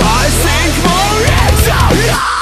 I think more into you.